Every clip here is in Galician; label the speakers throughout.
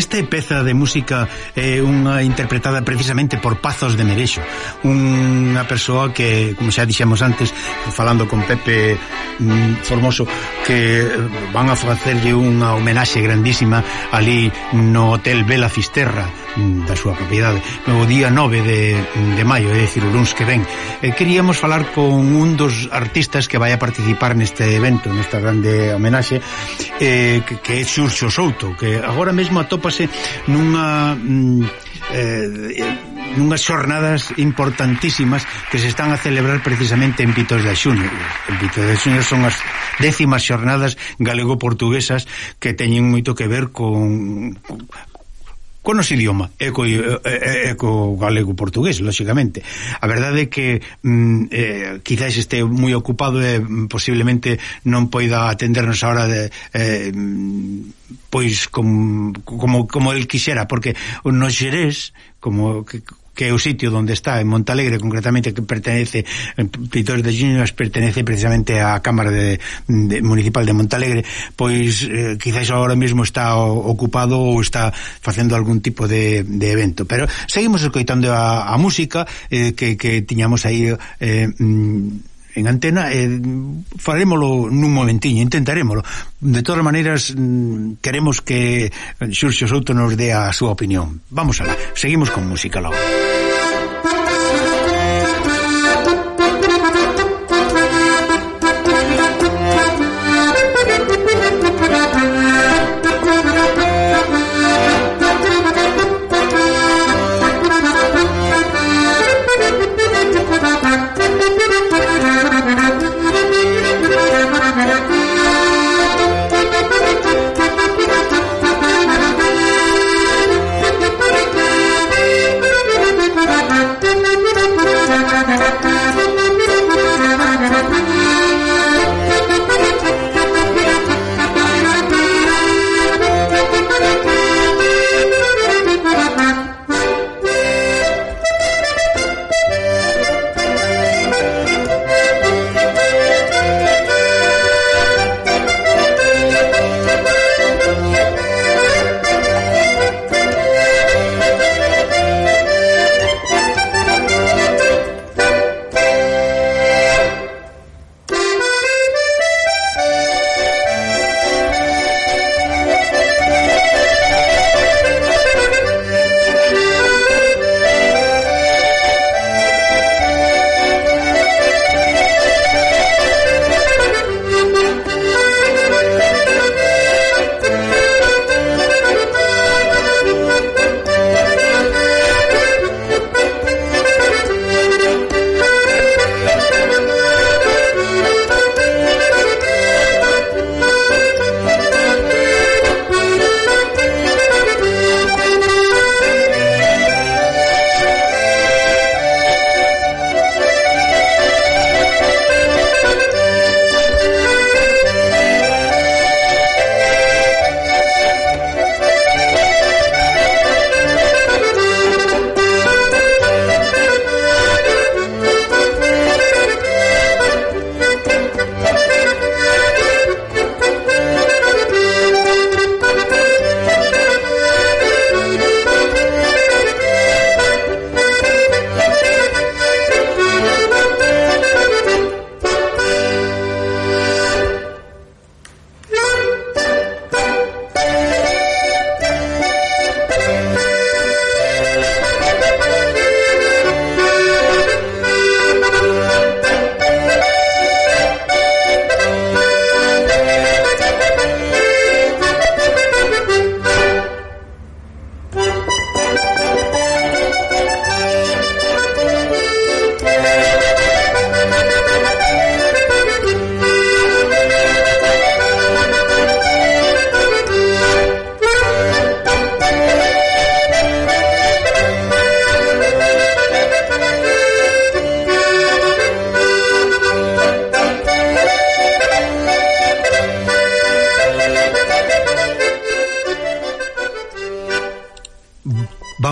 Speaker 1: Este Peza de música é eh, unha interpretada precisamente por Pazos de Merexo, unha persoa que, como xa dixemos antes, falando con Pepe mm, Formoso, que van a facerlle unha homenaxe grandísima ali no Hotel Vela Fisterra mm, da súa propiedade, no día 9 de, de maio, é dicir, o luns que ven. Eh, queríamos falar con un dos artistas que vai a participar neste evento, nesta grande homenaxe, eh, que, que é Xurxo Souto, que agora mesmo atópase nunha mm, eh, eh, nunhas xornadas importantísimas que se están a celebrar precisamente en Pitos de Xuño. En Pitos de Xuño son as décimas xornadas galego-portuguesas que teñen moito que ver con con os idioma e co, e, e co galego portugués, lóxicamente. A verdade é que mm, eh, quizás este moi ocupado e mm, posiblemente non poida atendernos ahora de, eh, mm, pois com, como, como el quixera, porque nos xerés como, que é o sitio onde está, en Montalegre, concretamente, que pertenece, Pintores de Juniors pertenece precisamente á Cámara de, de, Municipal de Montalegre, pois eh, quizás agora mesmo está ocupado ou está facendo algún tipo de, de evento. Pero seguimos escoitando a, a música eh, que, que tiñamos aí... Eh, mm, en antena e eh, farémolo nun momentiño, intentarémolo. De todas maneiras, mm, queremos que Xurxo Souto nos dé a súa opinión. Vamos alá, seguimos con música logo.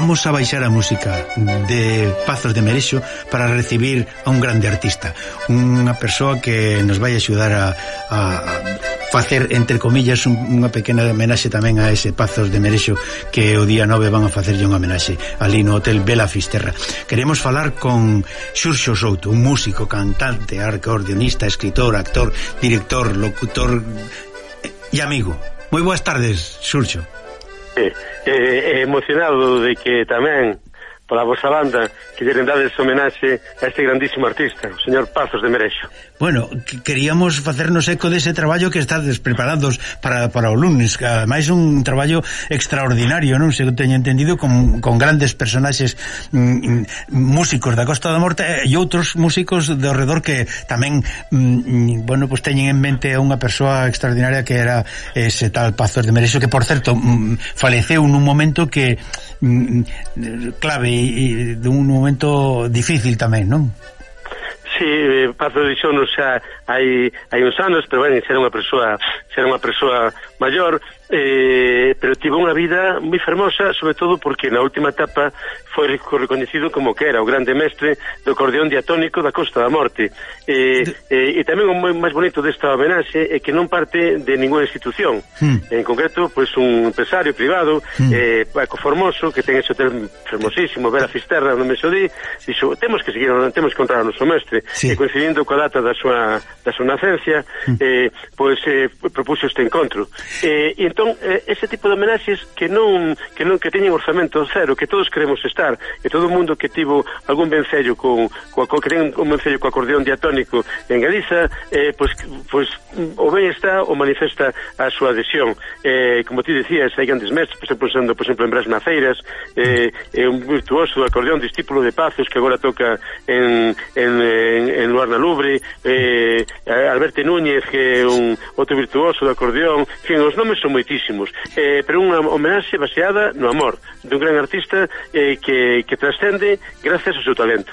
Speaker 1: Vamos a baixar a música de Pazos de Merexo para recibir a un grande artista, unha persoa que nos vai axudar a, a facer, entre comillas, un, unha pequena homenaxe tamén a ese Pazos de Merexo que o día 9 van a facerlle unha homenaxe ali no Hotel Bela Fisterra. Queremos falar con Xurxo Souto, un músico, cantante, acordeonista, escritor, actor, director, locutor eh, e amigo. Moi boas tardes, Xurxo
Speaker 2: eh, emocionado de que tamén pola vosa banda que lle rendades homenaxe a este grandísimo artista, o señor Pazos de Merexo.
Speaker 1: Bueno, que queríamos facernos eco dese traballo que estades preparados para, para o lunes, que ademais un traballo extraordinario, non se teño entendido, con, con grandes personaxes mm, mm músicos da Costa da Morte eh, e outros músicos de redor que tamén, mm, bueno, pues teñen en mente a unha persoa extraordinaria que era ese tal Pazos de Merexo, que por certo mm, faleceu nun momento que mm, clave e, de dun momento difícil tamén, non?
Speaker 2: Sí, eh, Pazo de xa hai, hai uns anos, pero ben, xa era unha persoa, xa era unha persoa maior, eh, pero tivo unha vida moi fermosa, sobre todo porque na última etapa foi reconhecido como que era o grande mestre do acordeón diatónico da Costa da Morte. Eh, de... eh, e tamén o máis bonito desta homenaxe é que non parte de ninguna institución. Hmm. En concreto, pois pues, un empresario privado, hmm. eh, Paco Formoso, que ten ese hotel fermosísimo, Vera Fisterra, no Mesodí, dixo, temos que seguir, temos que encontrar o noso mestre. Sí. E coincidindo coa data da súa, da súa nacencia, hmm. eh, pois pues, eh, propuxo este encontro. Eh, e Entón, eh, ese tipo de homenaxes que non que non que teñen orzamento cero, que todos queremos estar, e todo o mundo que tivo algún vencello con coa co, que ten un vencello co acordeón diatónico en Galiza, eh, pois, pois o ben está o manifesta a súa adhesión. Eh, como ti decías, hai grandes mestres, estou pensando, por exemplo, en Brás Maceiras, eh, é un virtuoso do acordeón discípulo de Pazos que agora toca en, en, en, en Luarna Lubre, eh, Alberto Núñez, que é un outro virtuoso do acordeón, en fin, os nomes son moi completísimos eh, pero unha homenaxe baseada no amor dun gran artista eh, que, que trascende gracias ao seu talento.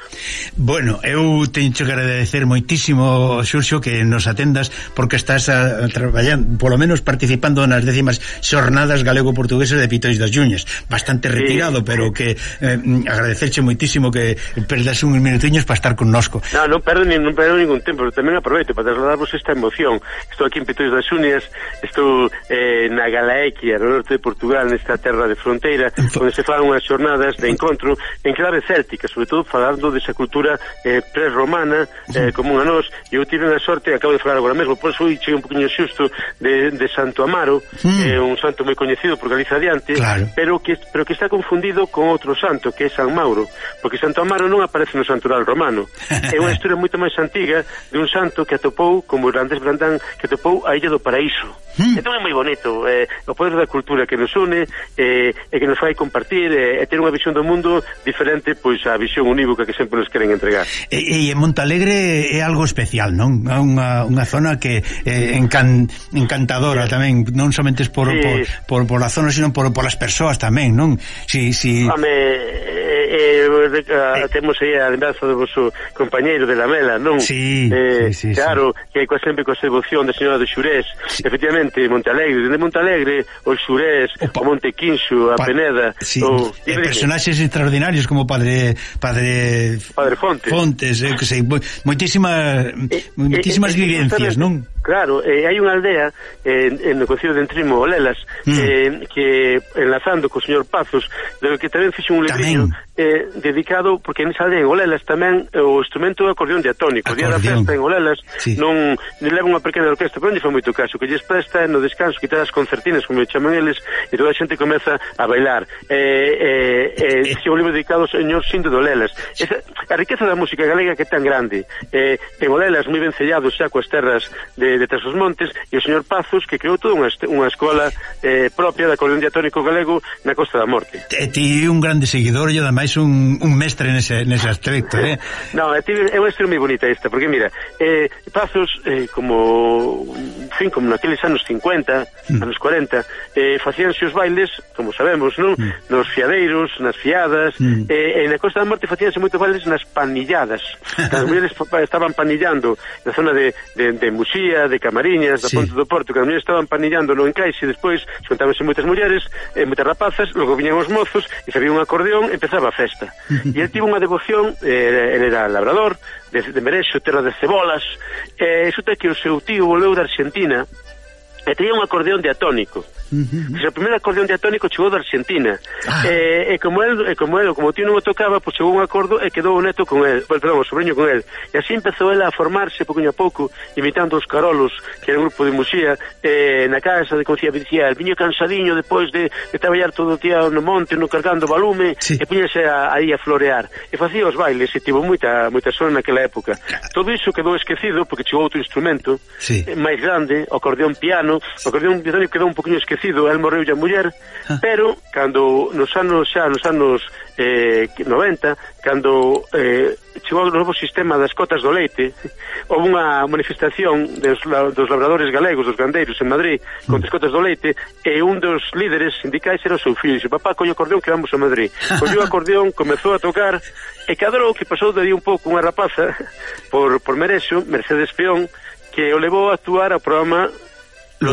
Speaker 1: Bueno, eu teño que agradecer moitísimo Xurxo que nos atendas porque estás a, a traballando polo menos participando nas décimas xornadas galego-portuguesas de Pitois das Lluñas. Bastante retirado, sí. pero que eh, agradecerche moitísimo que perdas uns minutiños para estar connosco.
Speaker 2: No, non perdo, nin, non perdo ningún tempo, pero tamén aproveito para trasladarvos esta emoción. Estou aquí en Pitois das Lluñas estou eh, na na Galaequia, no norte de Portugal, nesta terra de fronteira, onde se fan unhas xornadas de encontro en clave céltica, sobre todo falando desa cultura eh, prerromana eh, común a nós, e eu tive a sorte, acabo de falar agora mesmo, por eso cheguei un poquinho xusto de, de Santo Amaro, mm. eh, un santo moi coñecido por Galiza adiante, claro. pero, que, pero que está confundido con outro santo, que é San Mauro, porque Santo Amaro non aparece no santural romano. É unha historia moito máis antiga de un santo que atopou, como Irlandés Brandán, que atopou a Illa do Paraíso Mm. Entón é moi bonito, eh, o poder da cultura que nos une eh, e que nos fai compartir eh, eh e ter unha visión do mundo diferente pois á visión unívoca que sempre nos queren entregar.
Speaker 1: E, e en Montalegre é algo especial, non? É unha, unha zona que eh, encan, encantadora tamén, non somente por, sí. por, por, por a zona, sino por, por as persoas tamén, non?
Speaker 2: Si, si... Home, eh, eh, eh. temos aí a lembranza do vosso compañeiro de Lamela, non?
Speaker 1: Sí, eh, sí,
Speaker 2: sí, claro, sí. que coa sempre coa devoción da señora do Xurés, sí. efectivamente, Montalegre, dende Montalegre, o Xurés, o, o Monte Quinxo, a pa, Peneda,
Speaker 1: sí. o... Eh, personaxes extraordinarios como padre padre
Speaker 2: Padre Fontes,
Speaker 1: Fontes eh, que sei, moitísimas eh, eh, moitísimas eh, vivencias, non?
Speaker 2: Claro, eh, hai unha aldea eh, en o concello de Entrimo, Olelas, mm. eh, que enlazando co señor Pazos, de que tamén fixe un librillo eh, dedicado porque en esa aldea en Olelas tamén eh, o instrumento é acordeón diatónico. Acordeón. Día da festa en Olelas sí. non leva unha pequena orquesta, pero non foi moito caso, que lles presta no descanso quitar as concertinas, como chaman eles, e toda a xente comeza a bailar. Eh eh, eh, eh, eh, se o libro dedicado ao señor Sinto de Olelas. Esa, a riqueza da música galega que é tan grande. Eh, en Olelas, moi ben sellado xa coas terras de, de Trasos Montes, e o señor Pazos, que creou toda unha, unha escola eh, propia da acordeón diatónico galego na Costa da Morte.
Speaker 1: E ti un grande seguidor, e ademais ademais un, un mestre nese, nese aspecto, eh?
Speaker 2: non, é unha historia moi bonita esta, porque mira, eh, Pazos, eh, como, fin, como naqueles anos 50, mm. anos 40, eh, facíanse os bailes, como sabemos, non? Mm. Nos fiadeiros, nas fiadas, mm. eh, e na Costa da Morte facíanse moitos bailes nas panilladas. as mulleres estaban panillando na zona de, de, de Muxía, de Camariñas, da sí. Ponte do Porto, que as mulleres estaban panillando no encaixe, despois, xuntábanse moitas mulleres, eh, moitas rapazas, logo viñan os mozos, e se había un acordeón, empezaba festa. E el tivo unha devoción, eh, ele era labrador, de, de Merexo, terra de cebolas, e eh, resulta que o seu tío volveu da Argentina, e tenía un acordeón diatónico. Uh -huh. O primeiro acordeón diatónico chegou da Argentina. Ah. E, e como el, e eh, como el, como o tío non o tocaba, pois chegou un acordo e quedou o neto con el, bueno, perdón, o sobrinho con el. E así empezou ela a formarse poquinho a pouco, imitando os Carolos, que era un grupo de musía, eh, na casa de Concía El Viño cansadiño depois de, de traballar todo o día no monte, no cargando balume, sí. e puñase aí a, a florear. E facía os bailes, e tivo moita, moita sona naquela época. Ah. Todo iso quedou esquecido, porque chegou outro instrumento, sí. máis grande, o acordeón piano, o acordeón bizanio quedou un poquinho esquecido, el morreu a muller, ah. pero cando nos anos xa, nos anos eh, 90, cando eh, chegou o novo sistema das cotas do leite, houve unha manifestación dos, dos labradores galegos, dos gandeiros en Madrid, contra mm. as cotas do leite, e un dos líderes sindicais era o seu filho, dixo, papá, coño acordeón que vamos a Madrid. Coño acordeón, comezou a tocar, e cadrou que pasou de un pouco unha rapaza por, por Merexo, Mercedes Peón, que o levou a actuar ao programa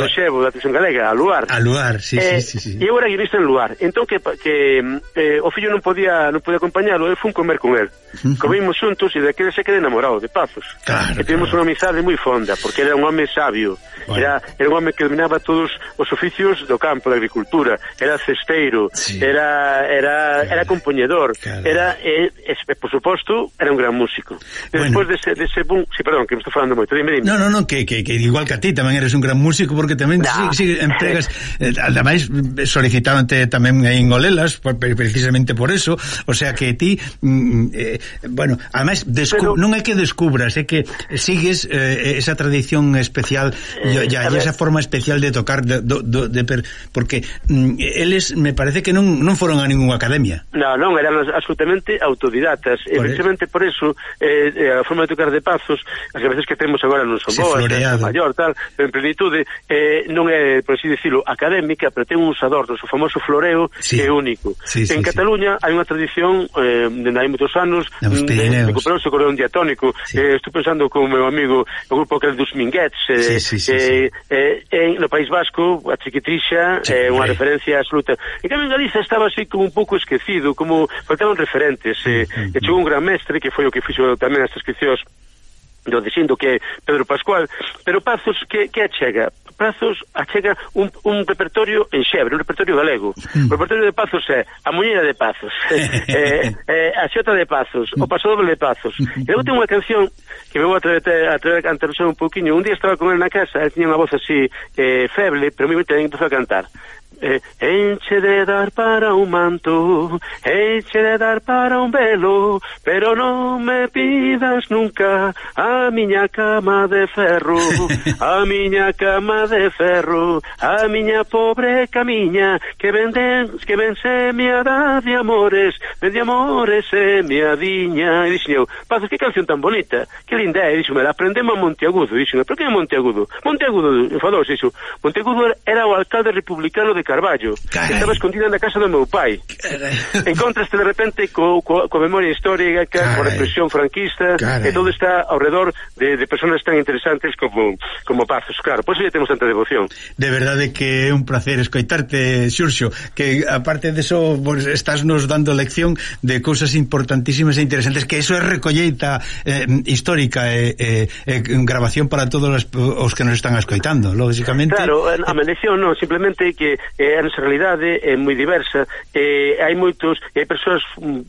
Speaker 2: lo llevo, da televisión galega, a Luar.
Speaker 1: A Luar, sí, eh, sí, sí, sí.
Speaker 2: E eu era guionista en Luar. Entón que, que eh, o fillo non podía non podía acompañalo, eu fun comer con el comimos xuntos e daquele se quedé enamorado de Pazos. Claro, e tivemos claro. unha amizade moi fonda, porque era un home sabio, bueno. era, era un home que dominaba todos os oficios do campo da agricultura, era cesteiro, sí. era era claro. era compoñedor, claro. era e, e, por suposto, era un gran músico. E bueno. despois dese dese boom, sí, perdón, que me estou falando moito, dime, dime.
Speaker 1: No, no, no, que, que, que igual que a ti tamén eres un gran músico porque tamén no. si, si empregas eh, ademais solicitante tamén en Golelas precisamente por eso, o sea que ti mm, eh, bueno, ademais Pero... non é que descubras, é que sigues eh, esa tradición especial eh, esa forma especial de tocar de, de, de per, porque mm, eles me parece que non, non foron a ningunha academia.
Speaker 2: Non, non, eran absolutamente autodidactas. Por Precisamente por eso eh, eh, a forma de tocar de pazos, as veces que temos agora non son boas, maior, tal, en plenitude, eh, non é, por así dicilo, académica, pero ten uns adornos, o famoso floreo sí. que é único. Sí, en sí, Cataluña sí. hai unha tradición eh, dende hai moitos anos Os Pirineos. Recuperouse o cordón diatónico. Sí. Eh, estou pensando con o meu amigo, o grupo aquel dos Minguets, eh, sí, sí, sí, eh, sí. Eh, eh, no País Vasco, a Chiquitrixa, sí, eh, unha referencia absoluta. En cambio, en Galiza estaba así como un pouco esquecido, como faltaban referentes. Eh, mm -hmm. E chegou un gran mestre, que foi o que fixo tamén as transcripcións do dicindo que Pedro Pascual, pero Pazos que, que achega? Pazos achega un, un repertorio en xebre, un repertorio galego. O repertorio de Pazos é a muñeira de Pazos, eh, eh, a xota de Pazos, o pasodoble de Pazos. E eu tenho unha canción que me vou atrever a, atrever a cantar un pouquiño. Un día estaba con ele na casa, ele tiña unha voz así eh, feble, pero me ten empezou a cantar. Eh, enche de dar para un manto, enche de dar para un velo, pero non me pidas nunca a miña cama de ferro, a miña cama de ferro, a miña pobre camiña, que venden, que vence mi ada de amores, de amores e mi adiña. E dixen eu, Pazos, que canción tan bonita, que linda é, dixen, aprendemos a Monteagudo, dixen, pero que é Monteagudo? Monteagudo, falou iso, Monteagudo era o alcalde republicano de Carballo, Carai. que estaba escondida na casa do meu pai. Carai. Encontraste de repente co, co, co memoria histórica, Carai. co represión franquista, eh, Carai. e todo está ao redor de, de personas tan interesantes como, como Pazos, claro. Pois pues, temos tanta devoción.
Speaker 1: De verdade que é un placer escoitarte, Xurxo, que aparte de eso, pues, estás nos dando lección de cousas importantísimas e interesantes, que eso é recolleita eh, histórica e eh, eh, grabación para todos os, os que nos están escoitando, lógicamente.
Speaker 2: Claro, a mención non, simplemente que e a nosa realidade é moi diversa e hai moitos e hai persoas mm,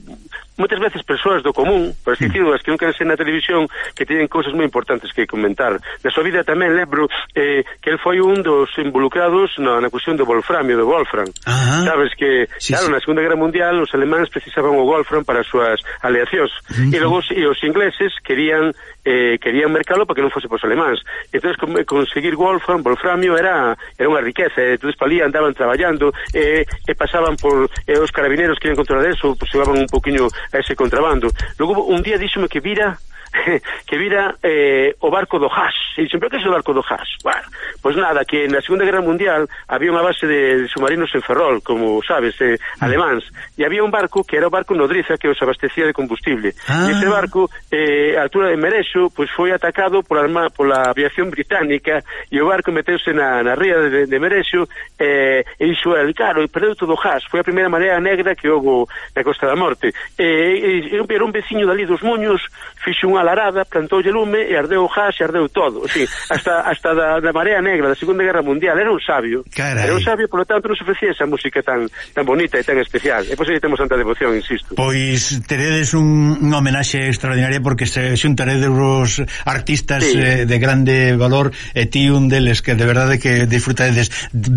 Speaker 2: moitas veces persoas do común, por así mm. dicirlo, as que nunca ser na televisión, que teñen cousas moi importantes que comentar. Na súa vida tamén lembro eh, que el foi un dos involucrados na, na cuestión do wolframio, do wolfram. Ajá. Sabes que, sí, claro, sí. na Segunda Guerra Mundial os alemáns precisaban o wolfram para as súas aleacións. Uh -huh. E logo os, e os ingleses querían eh, querían mercalo para que non fose pos os alemáns. Entón, conseguir wolfram, wolframio era, era unha riqueza. Eh, entón, palía andaban traballando eh, e pasaban por... Eh, os carabineros querían controlar eso, pues, llevaban un poquinho a ese contrabando. Logo un día díxome que vira que vira eh, o barco do Haas. E dixen, pero que é o barco do Haas? Bueno, pois nada, que na Segunda Guerra Mundial había unha base de submarinos en Ferrol, como sabes, eh, mm. alemáns, e había un barco que era o barco Nodriza que os abastecía de combustible. Ah. E ese ah. barco, eh, a altura de Merexo, pois foi atacado pola, arma, pola aviación británica e o barco meteuse na, na ría de, de Merexo eh, e iso era claro, e perdeu todo o Haas. Foi a primeira marea negra que houve na Costa da Morte. Eh, e, era un veciño dali dos Moños, fixo unha alarada, plantoulle lume e ardeu o gas e ardeu todo. O hasta, hasta da, da marea negra da Segunda Guerra Mundial, era un sabio.
Speaker 1: Carai.
Speaker 2: Era un sabio, polo tanto, non se ofrecía esa música tan, tan bonita e tan especial. E pois aí temos tanta devoción, insisto.
Speaker 1: Pois teredes un, un homenaxe extraordinaria porque se xuntaredes os artistas
Speaker 2: sí.
Speaker 1: eh, de grande valor e ti un deles que de verdade que disfrutades de,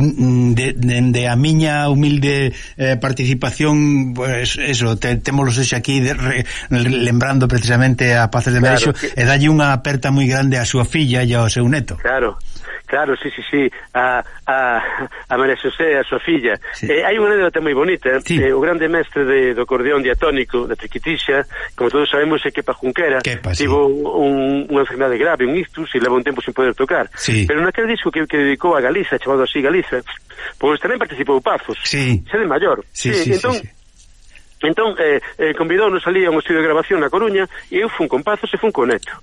Speaker 1: de, de, de a miña humilde eh, participación, pues, eso, te, temos aquí de, re, lembrando precisamente a Paces de
Speaker 2: claro, que...
Speaker 1: e dalle unha aperta moi grande á súa filla e ao seu neto.
Speaker 2: Claro. Claro, sí, sí, sí, a, a, a María Xosé, a súa filla.
Speaker 1: Sí.
Speaker 2: Eh, hai unha anécdota moi bonita,
Speaker 1: sí.
Speaker 2: eh, o grande mestre de, do acordeón diatónico, da triquitixa, como todos sabemos, é Kepa Junquera,
Speaker 1: Kepa, sí.
Speaker 2: tivo un, unha enfermedade grave, un ictus, e leva un tempo sin poder tocar.
Speaker 1: Sí.
Speaker 2: Pero naquele disco que, que dedicou a Galiza, chamado así Galiza, pois tamén participou Pazos,
Speaker 1: sí.
Speaker 2: xa de maior.
Speaker 1: Sí, eh, sí, sí,
Speaker 2: entón,
Speaker 1: sí, sí
Speaker 2: Entón, eh, eh, convidounos ali a un estudio de grabación na Coruña e eu fun con Pazos e fun con Neto.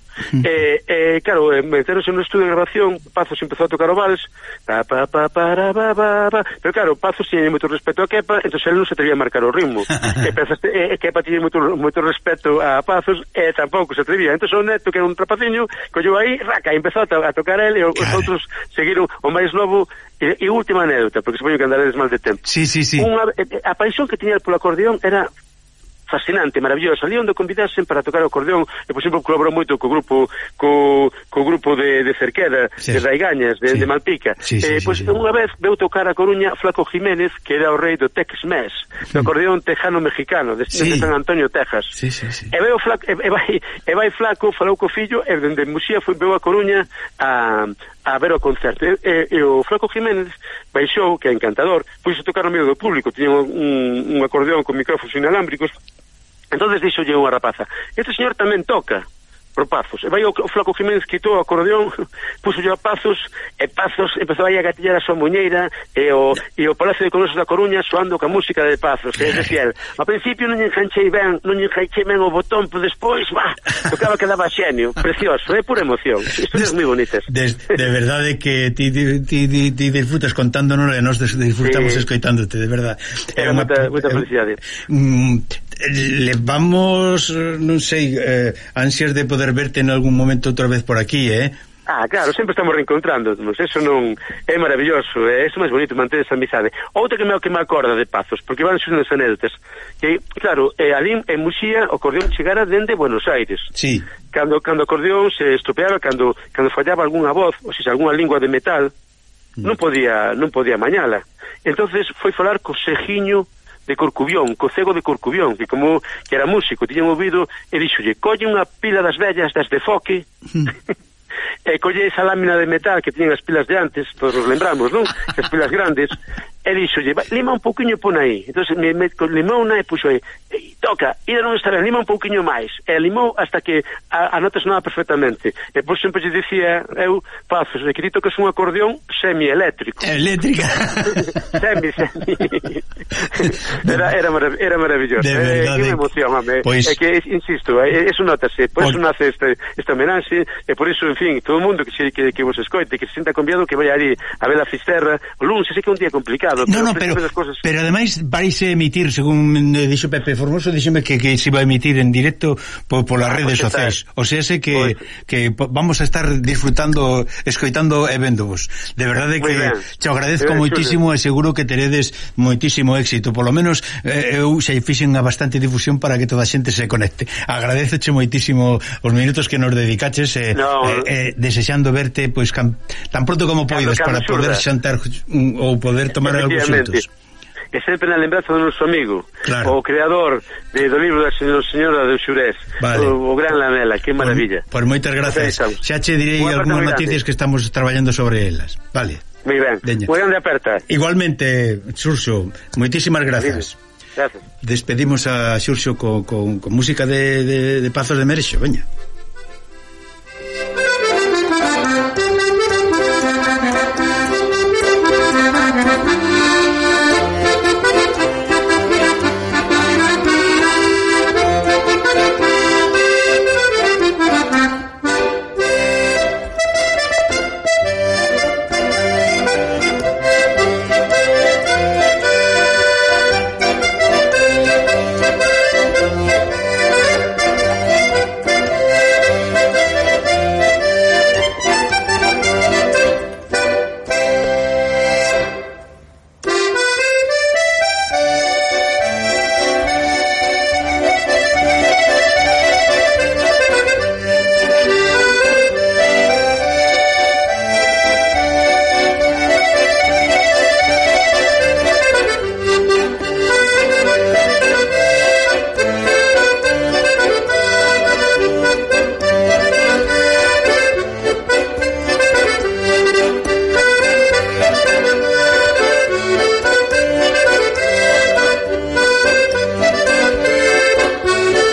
Speaker 2: eh, eh, claro, eh, meteronse un estudio de grabación, Pazos empezou a tocar o vals, pa, pa, pa, para, ba, ba, ba. pero claro, Pazos tiñe moito respeto a Kepa, entón ele non se atrevía a marcar o ritmo. e pensaste, eh, eh, Kepa tiñe moito, moito respeto a Pazos e eh, tampouco se atrevía. Entón o Neto, que era un trapaciño, colleu aí, raca, e empezou a, to a tocar ele e os outros seguiron o máis novo E, e última anécdota, porque supoño que andaredes mal de tempo.
Speaker 1: Sí, sí, sí.
Speaker 2: Unha, a paixón que tiña polo acordeón era fascinante, maravilloso. Ali onde convidasen para tocar o acordeón, e por exemplo colaborou moito co grupo co, co grupo de, de Cerqueda,
Speaker 1: sí.
Speaker 2: de Raigañas, de,
Speaker 1: sí.
Speaker 2: de Malpica.
Speaker 1: Sí, sí,
Speaker 2: eh,
Speaker 1: sí,
Speaker 2: pois
Speaker 1: sí,
Speaker 2: unha sí. vez veu tocar a Coruña Flaco Jiménez, que era o rei do Tex-Mex, do mm. acordeón tejano mexicano, de,
Speaker 1: sí.
Speaker 2: de San Antonio, Texas.
Speaker 1: Sí, sí, sí.
Speaker 2: E veu Flaco, e, e vai, e vai Flaco, falou co fillo, e dende Muxía foi veu a Coruña a a ver o concerto. E, e, e o Flaco Jiménez baixou, que é encantador, pois a tocar no medio do público, tiña un, un acordeón con micrófonos inalámbricos, entonces dixolle unha rapaza, este señor tamén toca, por Pazos. E vai o, o Flaco Jiménez quitou o acordeón, puxolle a Pazos, e Pazos empezou aí a gatillar a súa muñeira e o, e o Palacio de Congresos da Coruña soando ca música de Pazos. E, é dicir, ao principio non enganchei ben, non enganchei ben o botón, pero despois, bah, tocaba que daba xenio. Precioso, é pura emoción. Historias moi bonitas.
Speaker 1: De, de verdade que ti, ti, ti, ti disfrutas contándonos e nos disfrutamos
Speaker 2: sí.
Speaker 1: escoitándote, de verdade.
Speaker 2: É, é unha... Moita, moita felicidade.
Speaker 1: Mm, levamos, non sei, eh, ansias de poder verte en algún momento outra vez por aquí, eh?
Speaker 2: Ah, claro, sempre estamos reencontrándonos, eso non é maravilloso, eh, é eso máis bonito, manter esa amizade. Outra que me, que me acorda de Pazos, porque van xundas anécdotas, que, claro, eh, ali en Muxía o acordeón chegara dende Buenos Aires.
Speaker 1: Sí.
Speaker 2: Cando, cando o acordeón se estropeaba, cando, cando fallaba algunha voz, ou se algunha lingua de metal, non mm. podía non podía mañala. Entonces foi falar co Sejiño de Corcubión, co cego de Corcubión, que como que era músico, tiñan ouvido, e dixolle, colle unha pila das vellas das de foque, hmm. e colle esa lámina de metal que tiñen as pilas de antes, todos nos lembramos, non? As pilas grandes, e dixolle, lima un pouquiño pon aí. Entonces me, me, con limón e puxo aí. E, toca, e non está ben, lima un pouquiño máis. E limou hasta que a, a nota sonaba perfectamente. E por sempre lle dicía eu, fazo, requerito que é un acordeón semieléctrico.
Speaker 1: Eléctrica.
Speaker 2: Semi, semi. Era, era, marav era maravilloso.
Speaker 1: De
Speaker 2: eh, eh,
Speaker 1: verdade, eh,
Speaker 2: que me emociona, home
Speaker 1: pois...
Speaker 2: é que, insisto, é, é notase por eso nace este, esta homenaxe e por iso, en fin, todo o mundo que, que, que vos escoite que se sinta conviado que vai ali a ver a Fisterra o lunes, sei que é un día complicado complicado
Speaker 1: no, no, pero,
Speaker 2: cosas...
Speaker 1: pero ademais vaise emitir según eh, dixo Pepe Formoso díxeme que, que se iba a emitir en directo po, polas
Speaker 2: ah,
Speaker 1: redes sociais. o sea, sé que,
Speaker 2: pues...
Speaker 1: que vamos a estar disfrutando escoitando e vendovos de verdade que te agradezco moitísimo e seguro que teredes moitísimo éxito. Polo menos eh, eu xa fixen a bastante difusión para que toda a xente se conecte. Agradeceche moitísimo os minutos que nos dedicaches eh,
Speaker 2: no,
Speaker 1: eh, eh, desexando verte pois pues, tan pronto como poides para poder xantar ou poder tomar
Speaker 2: Efectivamente. E sempre na lembranza do noso amigo,
Speaker 1: claro.
Speaker 2: o creador de, do libro da señora de Xurés,
Speaker 1: vale.
Speaker 2: o, o gran Lamela, que maravilla.
Speaker 1: por, por moitas grazas. Xa che direi algunhas noticias que estamos traballando sobre elas. Vale.
Speaker 2: moi ben.
Speaker 1: Deña.
Speaker 2: Moi pois grande aperta.
Speaker 1: Igualmente, Xurxo, moitísimas grazas.
Speaker 2: Gracias.
Speaker 1: Despedimos a Xurxo con, con, con música de, de, de Pazos de Merexo, veña.